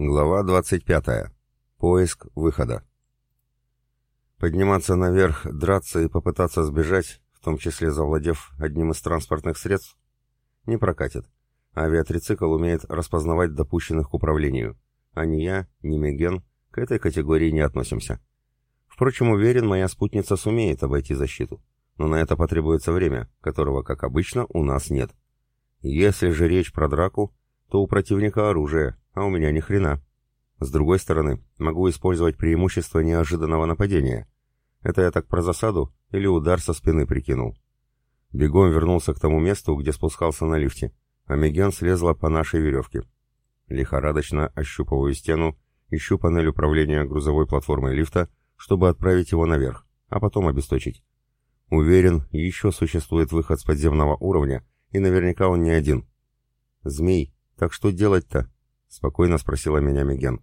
Глава 25. Поиск выхода. Подниматься наверх, драться и попытаться сбежать, в том числе завладев одним из транспортных средств, не прокатит. Авиатрицикл умеет распознавать допущенных к управлению, а ни я, ни Меген к этой категории не относимся. Впрочем, уверен, моя спутница сумеет обойти защиту, но на это потребуется время, которого, как обычно, у нас нет. Если же речь про драку, то у противника оружие, а у меня ни хрена. С другой стороны, могу использовать преимущество неожиданного нападения. Это я так про засаду или удар со спины прикинул. Бегом вернулся к тому месту, где спускался на лифте, а Меген слезла по нашей веревке. Лихорадочно ощупываю стену, ищу панель управления грузовой платформой лифта, чтобы отправить его наверх, а потом обесточить. Уверен, еще существует выход с подземного уровня, и наверняка он не один. Змей, так что делать-то? — спокойно спросила меня Меген.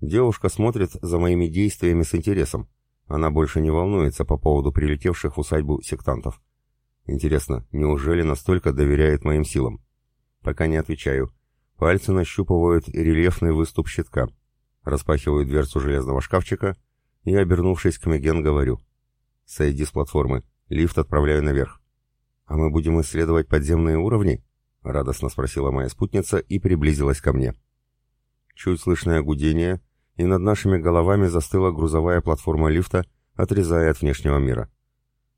Девушка смотрит за моими действиями с интересом. Она больше не волнуется по поводу прилетевших в усадьбу сектантов. Интересно, неужели настолько доверяет моим силам? Пока не отвечаю. Пальцы нащупывают рельефный выступ щитка. Распахиваю дверцу железного шкафчика и, обернувшись к Меген, говорю. «Сойди с платформы. Лифт отправляю наверх». «А мы будем исследовать подземные уровни?» — радостно спросила моя спутница и приблизилась ко мне. Чуть слышное гудение, и над нашими головами застыла грузовая платформа лифта, отрезая от внешнего мира.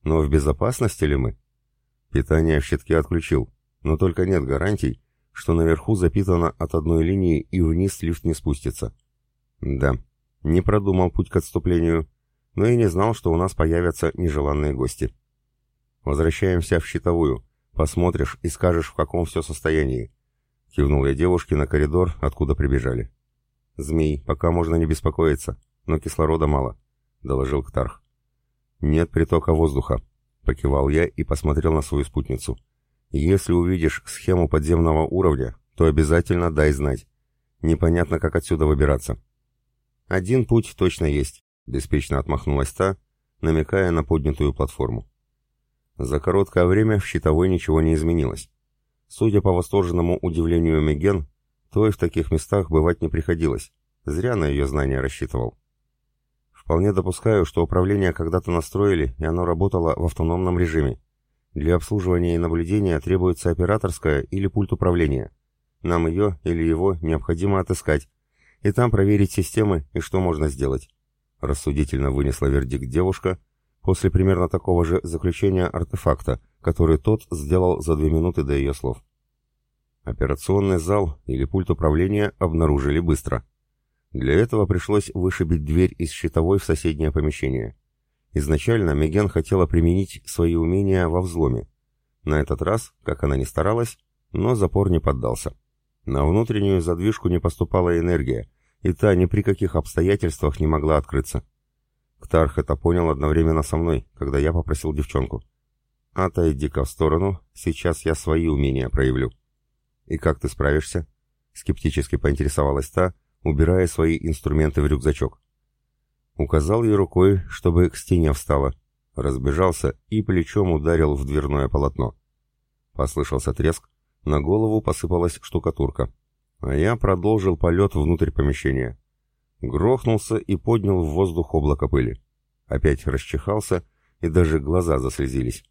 Но в безопасности ли мы? Питание в щитке отключил, но только нет гарантий, что наверху запитано от одной линии и вниз лифт не спустится. Да, не продумал путь к отступлению, но и не знал, что у нас появятся нежеланные гости. Возвращаемся в щитовую, Посмотришь и скажешь, в каком все состоянии. Кивнул я девушке на коридор, откуда прибежали. Змей, пока можно не беспокоиться, но кислорода мало, доложил Ктарх. Нет притока воздуха, покивал я и посмотрел на свою спутницу. Если увидишь схему подземного уровня, то обязательно дай знать. Непонятно, как отсюда выбираться. Один путь точно есть, беспечно отмахнулась та, намекая на поднятую платформу. За короткое время в щитовой ничего не изменилось. Судя по восторженному удивлению Меген, то и в таких местах бывать не приходилось. Зря на ее знания рассчитывал. Вполне допускаю, что управление когда-то настроили, и оно работало в автономном режиме. Для обслуживания и наблюдения требуется операторская или пульт управления. Нам ее или его необходимо отыскать, и там проверить системы и что можно сделать. Рассудительно вынесла вердикт девушка, после примерно такого же заключения артефакта, который тот сделал за две минуты до ее слов. Операционный зал или пульт управления обнаружили быстро. Для этого пришлось вышибить дверь из щитовой в соседнее помещение. Изначально Меген хотела применить свои умения во взломе. На этот раз, как она ни старалась, но запор не поддался. На внутреннюю задвижку не поступала энергия, и та ни при каких обстоятельствах не могла открыться. Ктарх это понял одновременно со мной, когда я попросил девчонку. «Отойди-ка в сторону, сейчас я свои умения проявлю». «И как ты справишься?» Скептически поинтересовалась та, убирая свои инструменты в рюкзачок. Указал ей рукой, чтобы к стене встала. Разбежался и плечом ударил в дверное полотно. Послышался треск, на голову посыпалась штукатурка. А я продолжил полет внутрь помещения. Грохнулся и поднял в воздух облако пыли. Опять расчихался, и даже глаза заслезились.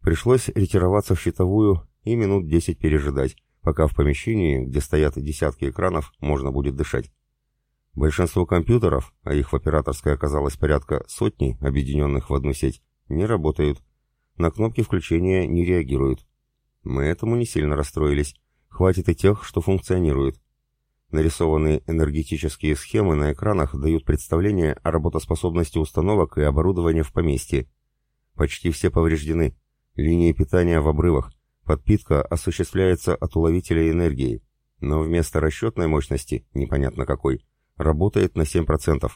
Пришлось ретироваться в щитовую и минут десять пережидать, пока в помещении, где стоят десятки экранов, можно будет дышать. Большинство компьютеров, а их в операторской оказалось порядка сотни, объединенных в одну сеть, не работают. На кнопки включения не реагируют. Мы этому не сильно расстроились. Хватит и тех, что функционируют. Нарисованные энергетические схемы на экранах дают представление о работоспособности установок и оборудования в поместье. Почти все повреждены. Линии питания в обрывах. Подпитка осуществляется от уловителя энергии. Но вместо расчетной мощности, непонятно какой, работает на 7%.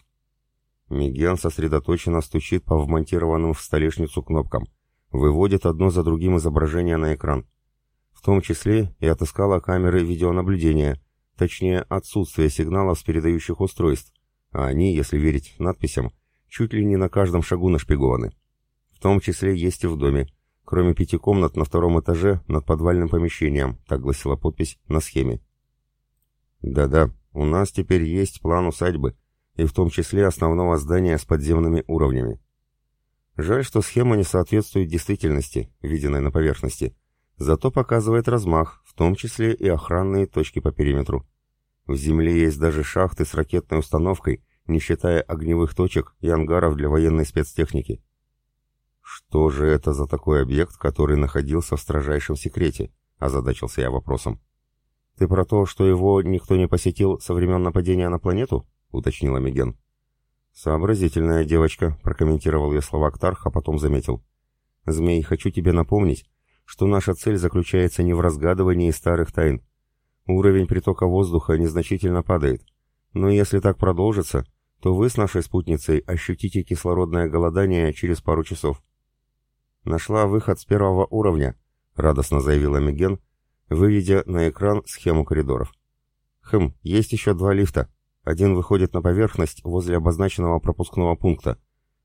Миген сосредоточенно стучит по вмонтированным в столешницу кнопкам. Выводит одно за другим изображения на экран. В том числе и отыскала камеры видеонаблюдения – Точнее, отсутствие сигналов с передающих устройств, а они, если верить надписям, чуть ли не на каждом шагу нашпигованы. В том числе есть и в доме, кроме пяти комнат на втором этаже над подвальным помещением, так гласила подпись на схеме. Да-да, у нас теперь есть план усадьбы, и в том числе основного здания с подземными уровнями. Жаль, что схема не соответствует действительности, виденной на поверхности, зато показывает размах, в том числе и охранные точки по периметру. В земле есть даже шахты с ракетной установкой, не считая огневых точек и ангаров для военной спецтехники. Что же это за такой объект, который находился в строжайшем секрете? Озадачился я вопросом. Ты про то, что его никто не посетил со времен нападения на планету? Уточнила Миген. «Сообразительная девочка», — прокомментировал я слова Ктарх, а потом заметил. «Змей, хочу тебе напомнить, что наша цель заключается не в разгадывании старых тайн. Уровень притока воздуха незначительно падает. Но если так продолжится, то вы с нашей спутницей ощутите кислородное голодание через пару часов. «Нашла выход с первого уровня», — радостно заявила Миген, выведя на экран схему коридоров. «Хм, есть еще два лифта. Один выходит на поверхность возле обозначенного пропускного пункта.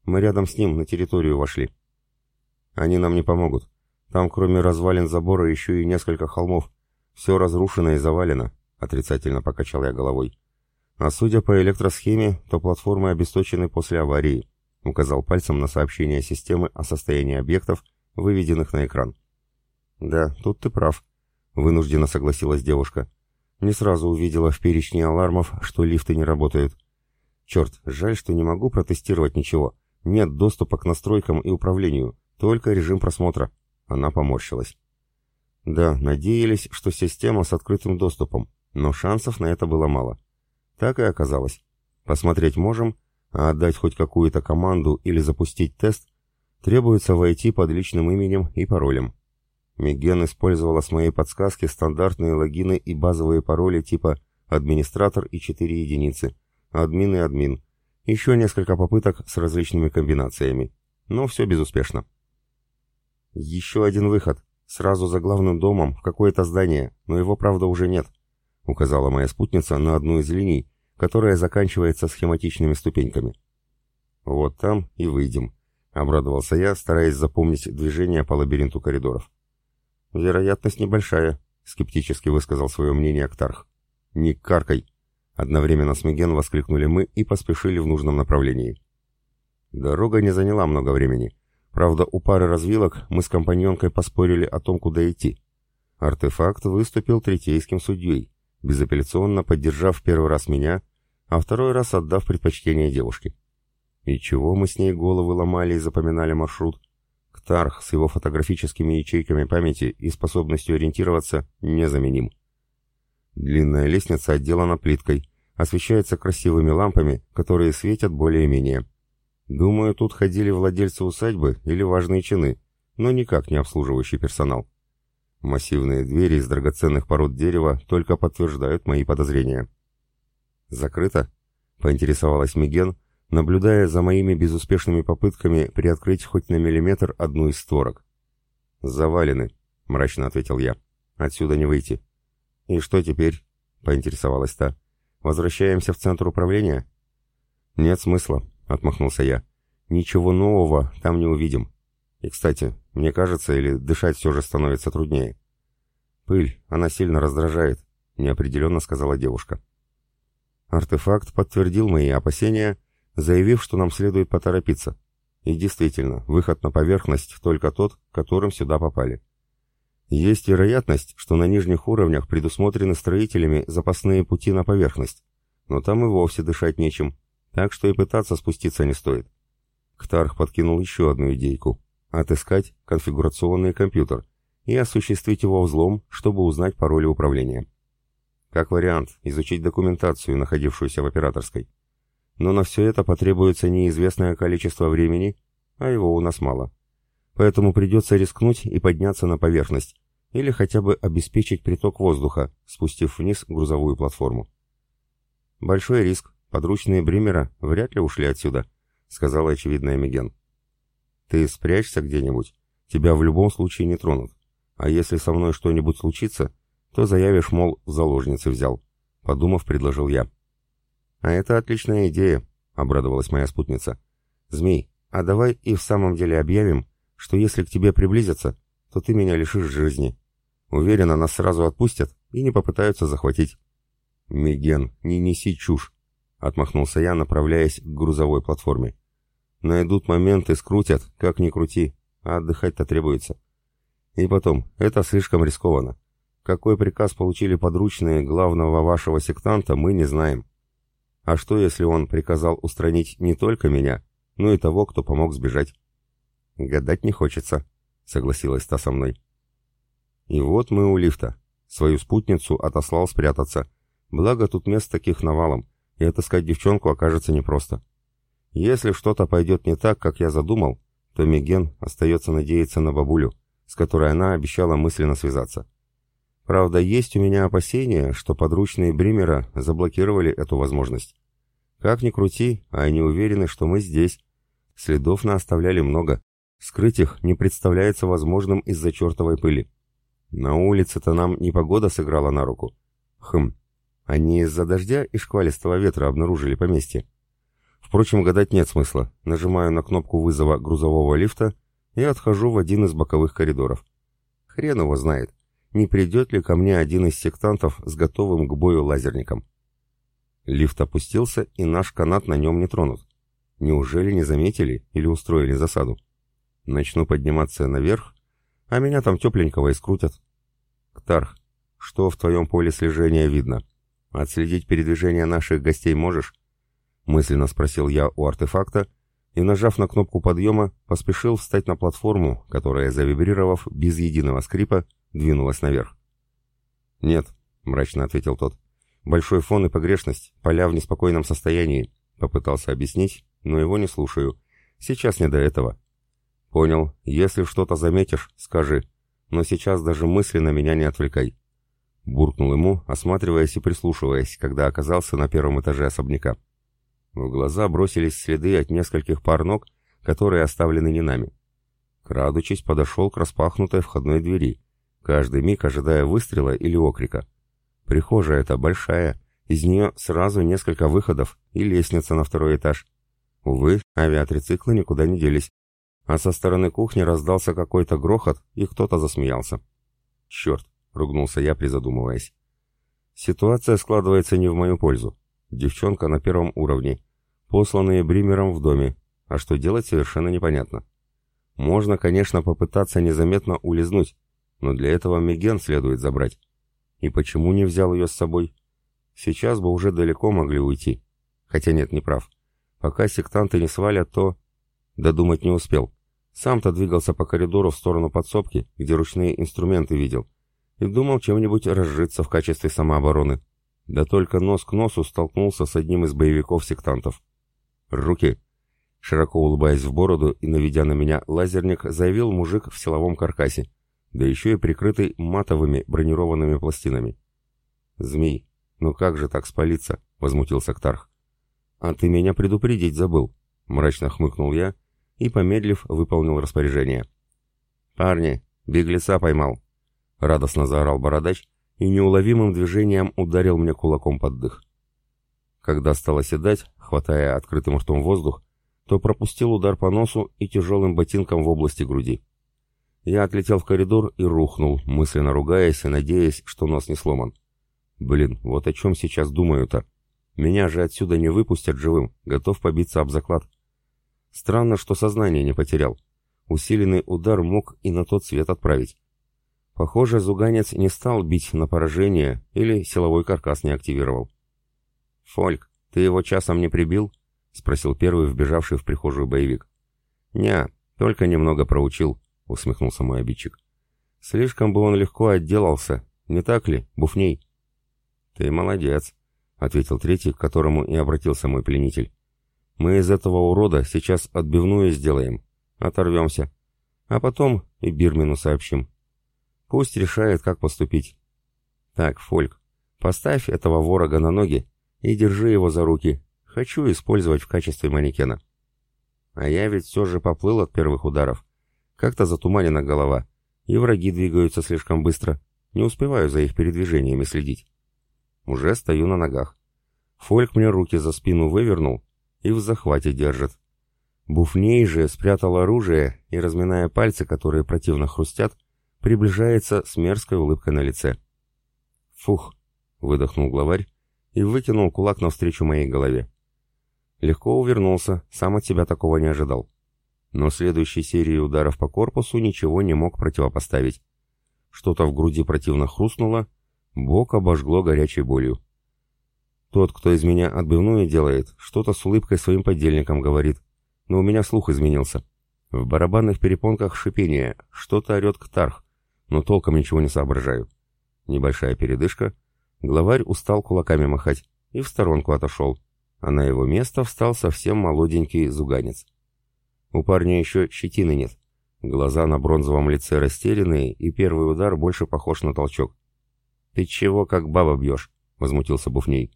Мы рядом с ним на территорию вошли. Они нам не помогут. Там кроме развалин забора еще и несколько холмов. Все разрушено и завалено», — отрицательно покачал я головой. «А судя по электросхеме, то платформы обесточены после аварии. — указал пальцем на сообщение системы о состоянии объектов, выведенных на экран. «Да, тут ты прав», — вынужденно согласилась девушка. Не сразу увидела в перечне алармов, что лифты не работают. «Черт, жаль, что не могу протестировать ничего. Нет доступа к настройкам и управлению, только режим просмотра». Она поморщилась. Да, надеялись, что система с открытым доступом, но шансов на это было мало. Так и оказалось. Посмотреть можем, а отдать хоть какую-то команду или запустить тест, требуется войти под личным именем и паролем. Миген использовала с моей подсказки стандартные логины и базовые пароли типа «администратор» и 4 единицы, «админ» и «админ», еще несколько попыток с различными комбинациями, но все безуспешно. «Еще один выход, сразу за главным домом, в какое-то здание, но его, правда, уже нет», указала моя спутница на одну из линий, которая заканчивается схематичными ступеньками. «Вот там и выйдем», — обрадовался я, стараясь запомнить движение по лабиринту коридоров. «Вероятность небольшая», — скептически высказал свое мнение Актарх. «Не каркай!» — одновременно с Меген воскликнули мы и поспешили в нужном направлении. Дорога не заняла много времени. Правда, у пары развилок мы с компаньонкой поспорили о том, куда идти. Артефакт выступил третейским судьей, безапелляционно поддержав первый раз меня а второй раз отдав предпочтение девушке. И чего мы с ней головы ломали и запоминали маршрут? Ктарх с его фотографическими ячейками памяти и способностью ориентироваться незаменим. Длинная лестница отделана плиткой, освещается красивыми лампами, которые светят более-менее. Думаю, тут ходили владельцы усадьбы или важные чины, но никак не обслуживающий персонал. Массивные двери из драгоценных пород дерева только подтверждают мои подозрения. «Закрыто?» — поинтересовалась Миген, наблюдая за моими безуспешными попытками приоткрыть хоть на миллиметр одну из створок. «Завалены», — мрачно ответил я. «Отсюда не выйти». «И что теперь?» — поинтересовалась та. «Возвращаемся в центр управления?» «Нет смысла», — отмахнулся я. «Ничего нового там не увидим. И, кстати, мне кажется, или дышать все же становится труднее». «Пыль, она сильно раздражает», — неопределенно сказала девушка. Артефакт подтвердил мои опасения, заявив, что нам следует поторопиться. И действительно, выход на поверхность только тот, которым сюда попали. Есть вероятность, что на нижних уровнях предусмотрены строителями запасные пути на поверхность, но там и вовсе дышать нечем, так что и пытаться спуститься не стоит. Ктарх подкинул еще одну идейку — отыскать конфигурационный компьютер и осуществить его взлом, чтобы узнать пароли управления. Как вариант, изучить документацию, находившуюся в операторской. Но на все это потребуется неизвестное количество времени, а его у нас мало. Поэтому придется рискнуть и подняться на поверхность, или хотя бы обеспечить приток воздуха, спустив вниз грузовую платформу. «Большой риск. Подручные Бримера вряд ли ушли отсюда», — сказала очевидная Миген. «Ты спрячься где-нибудь. Тебя в любом случае не тронут. А если со мной что-нибудь случится, то заявишь, мол, заложницы взял. Подумав, предложил я. А это отличная идея, обрадовалась моя спутница. Змей, а давай и в самом деле объявим, что если к тебе приблизятся, то ты меня лишишь жизни. Уверена, нас сразу отпустят и не попытаются захватить. «Миген, не неси чушь», — отмахнулся я, направляясь к грузовой платформе. «Найдут момент и скрутят, как ни крути, а отдыхать-то требуется. И потом, это слишком рискованно. Какой приказ получили подручные главного вашего сектанта, мы не знаем. А что, если он приказал устранить не только меня, но и того, кто помог сбежать? Гадать не хочется, согласилась та со мной. И вот мы у лифта. Свою спутницу отослал спрятаться. Благо тут мест таких навалом, и отыскать девчонку окажется непросто. Если что-то пойдет не так, как я задумал, то Миген остается надеяться на бабулю, с которой она обещала мысленно связаться. Правда, есть у меня опасения, что подручные Бримера заблокировали эту возможность. Как ни крути, а они уверены, что мы здесь. Следов на оставляли много. Скрыть их не представляется возможным из-за чертовой пыли. На улице-то нам непогода сыграла на руку. Хм, они из-за дождя и шквалистого ветра обнаружили поместье. Впрочем, гадать нет смысла. Нажимаю на кнопку вызова грузового лифта и отхожу в один из боковых коридоров. Хрен его знает не придет ли ко мне один из сектантов с готовым к бою лазерником. Лифт опустился, и наш канат на нем не тронут. Неужели не заметили или устроили засаду? Начну подниматься наверх, а меня там тепленького и скрутят. Ктарх, что в твоем поле слежения видно? Отследить передвижение наших гостей можешь? Мысленно спросил я у артефакта, и, нажав на кнопку подъема, поспешил встать на платформу, которая, завибрировав без единого скрипа, двинулась наверх. «Нет», — мрачно ответил тот. «Большой фон и погрешность, поля в неспокойном состоянии», — попытался объяснить, но его не слушаю. «Сейчас не до этого». «Понял. Если что-то заметишь, скажи. Но сейчас даже мысленно меня не отвлекай». Буркнул ему, осматриваясь и прислушиваясь, когда оказался на первом этаже особняка. В глаза бросились следы от нескольких пар ног, которые оставлены не нами. Крадучись, подошел к распахнутой входной двери, каждый миг ожидая выстрела или окрика. Прихожая эта большая, из нее сразу несколько выходов и лестница на второй этаж. Увы, авиатрициклы никуда не делись. А со стороны кухни раздался какой-то грохот, и кто-то засмеялся. «Черт!» — ругнулся я, призадумываясь. Ситуация складывается не в мою пользу. Девчонка на первом уровне, посланные Бримером в доме, а что делать совершенно непонятно. Можно, конечно, попытаться незаметно улизнуть, но для этого Меген следует забрать. И почему не взял ее с собой? Сейчас бы уже далеко могли уйти. Хотя нет, не прав. Пока сектанты не свалят, то... Додумать не успел. Сам-то двигался по коридору в сторону подсобки, где ручные инструменты видел, и думал чем-нибудь разжиться в качестве самообороны. Да только нос к носу столкнулся с одним из боевиков-сектантов. «Руки!» Широко улыбаясь в бороду и наведя на меня лазерник, заявил мужик в силовом каркасе да еще и прикрытый матовыми бронированными пластинами. «Змей, ну как же так спалиться?» — возмутился Ктарх. «А ты меня предупредить забыл», — мрачно хмыкнул я и, помедлив, выполнил распоряжение. «Парни, беглеца поймал!» — радостно заорал бородач и неуловимым движением ударил мне кулаком под дых. Когда стал оседать, хватая открытым ртом воздух, то пропустил удар по носу и тяжелым ботинком в области груди. Я отлетел в коридор и рухнул, мысленно ругаясь и надеясь, что нос не сломан. Блин, вот о чем сейчас думаю-то. Меня же отсюда не выпустят живым, готов побиться об заклад. Странно, что сознание не потерял. Усиленный удар мог и на тот свет отправить. Похоже, зуганец не стал бить на поражение или силовой каркас не активировал. «Фольк, ты его часом не прибил?» — спросил первый, вбежавший в прихожую боевик. «Не, только немного проучил», усмехнулся мой обидчик. Слишком бы он легко отделался, не так ли, Буфней? Ты молодец, ответил третий, к которому и обратился мой пленитель. Мы из этого урода сейчас отбивную сделаем, оторвемся, а потом и Бирмину сообщим. Пусть решает, как поступить. Так, Фольк, поставь этого ворога на ноги и держи его за руки. Хочу использовать в качестве манекена. А я ведь все же поплыл от первых ударов. Как-то затуманена голова, и враги двигаются слишком быстро. Не успеваю за их передвижениями следить. Уже стою на ногах. Фольк мне руки за спину вывернул и в захвате держит. Буфней же спрятал оружие и, разминая пальцы, которые противно хрустят, приближается с мерзкой улыбкой на лице. «Фух!» — выдохнул главарь и выкинул кулак навстречу моей голове. Легко увернулся, сам от себя такого не ожидал. Но следующей серии ударов по корпусу ничего не мог противопоставить. Что-то в груди противно хрустнуло, бок обожгло горячей болью. Тот, кто из меня отбивную делает, что-то с улыбкой своим подельникам говорит, но у меня слух изменился. В барабанных перепонках шипение, что-то орет Ктарх, но толком ничего не соображаю. Небольшая передышка, главарь устал кулаками махать и в сторонку отошел, а на его место встал совсем молоденький зуганец. У парня еще щетины нет, глаза на бронзовом лице растерянные, и первый удар больше похож на толчок. «Ты чего как баба бьешь?» — возмутился Буфней.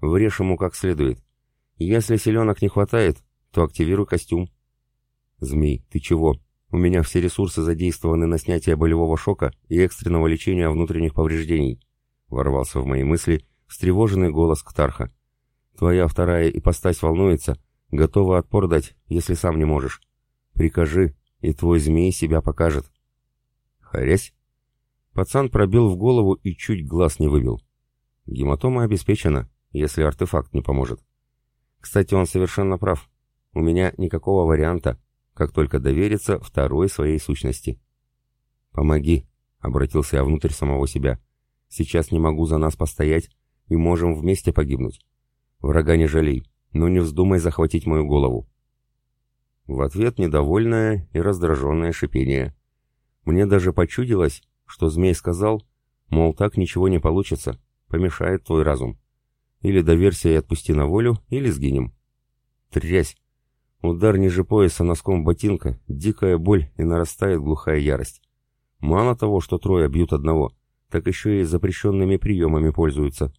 «Врежь ему как следует. Если селенок не хватает, то активируй костюм». «Змей, ты чего? У меня все ресурсы задействованы на снятие болевого шока и экстренного лечения внутренних повреждений», — ворвался в мои мысли встревоженный голос Ктарха. «Твоя вторая ипостась волнуется, готова отпор дать, если сам не можешь. Прикажи, и твой змей себя покажет». «Харясь?» Пацан пробил в голову и чуть глаз не выбил. Гематома обеспечена, если артефакт не поможет. Кстати, он совершенно прав. У меня никакого варианта, как только довериться второй своей сущности. «Помоги», — обратился я внутрь самого себя. «Сейчас не могу за нас постоять, и можем вместе погибнуть. Врага не жалей, но не вздумай захватить мою голову». В ответ недовольное и раздраженное шипение. Мне даже почудилось, что змей сказал, мол, так ничего не получится, помешает твой разум. Или доверься и отпусти на волю, или сгинем. Трясь! Удар ниже пояса носком ботинка, дикая боль и нарастает глухая ярость. Мало того, что трое бьют одного, так еще и запрещенными приемами пользуются.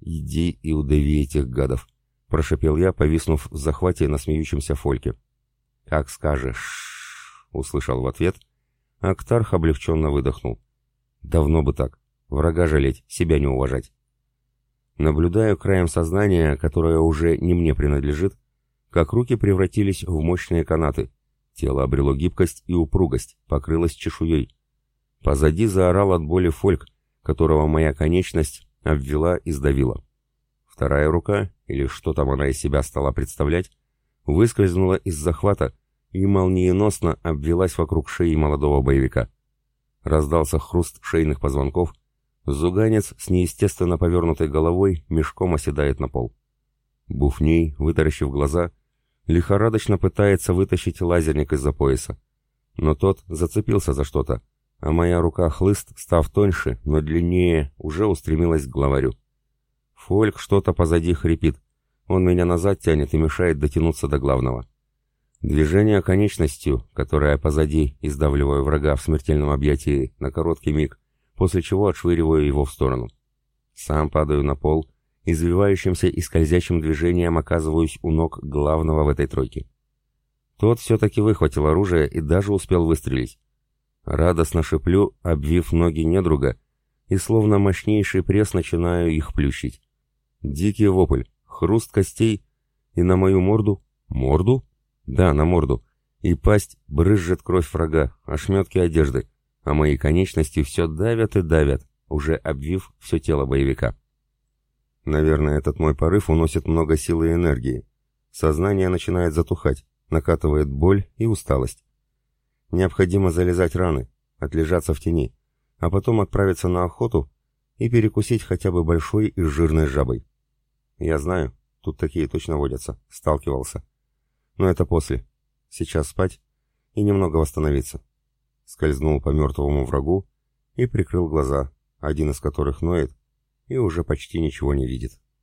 «Иди и удави этих гадов», — прошепел я, повиснув в захвате на смеющемся фольке. «Как скажешь», — услышал в ответ. Актарх облегченно выдохнул. «Давно бы так. Врага жалеть, себя не уважать». Наблюдаю краем сознания, которое уже не мне принадлежит, как руки превратились в мощные канаты. Тело обрело гибкость и упругость, покрылось чешуей. Позади заорал от боли фольк, которого моя конечность обвела и сдавила. Вторая рука, или что там она из себя стала представлять, выскользнула из захвата и молниеносно обвелась вокруг шеи молодого боевика. Раздался хруст шейных позвонков, зуганец с неестественно повернутой головой мешком оседает на пол. Буфней, вытаращив глаза, лихорадочно пытается вытащить лазерник из-за пояса. Но тот зацепился за что-то, а моя рука-хлыст, став тоньше, но длиннее, уже устремилась к главарю. Фольк что-то позади хрипит. Он меня назад тянет и мешает дотянуться до главного. Движение конечностью, которая позади, издавливаю врага в смертельном объятии на короткий миг, после чего отшвыриваю его в сторону. Сам падаю на пол извивающимся и скользящим движением оказываюсь у ног главного в этой тройке. Тот все-таки выхватил оружие и даже успел выстрелить. Радостно шиплю, обвив ноги недруга, и словно мощнейший пресс начинаю их плющить. Дикий вопль, хруст костей, и на мою морду... Морду? Да, на морду. И пасть брызжет кровь врага, ошметки одежды, а мои конечности все давят и давят, уже обвив все тело боевика. Наверное, этот мой порыв уносит много силы и энергии. Сознание начинает затухать, накатывает боль и усталость. Необходимо залезать раны, отлежаться в тени, а потом отправиться на охоту и перекусить хотя бы большой и жирной жабой. Я знаю, тут такие точно водятся, сталкивался. Но это после. Сейчас спать и немного восстановиться. Скользнул по мертвому врагу и прикрыл глаза, один из которых ноет, и уже почти ничего не видит.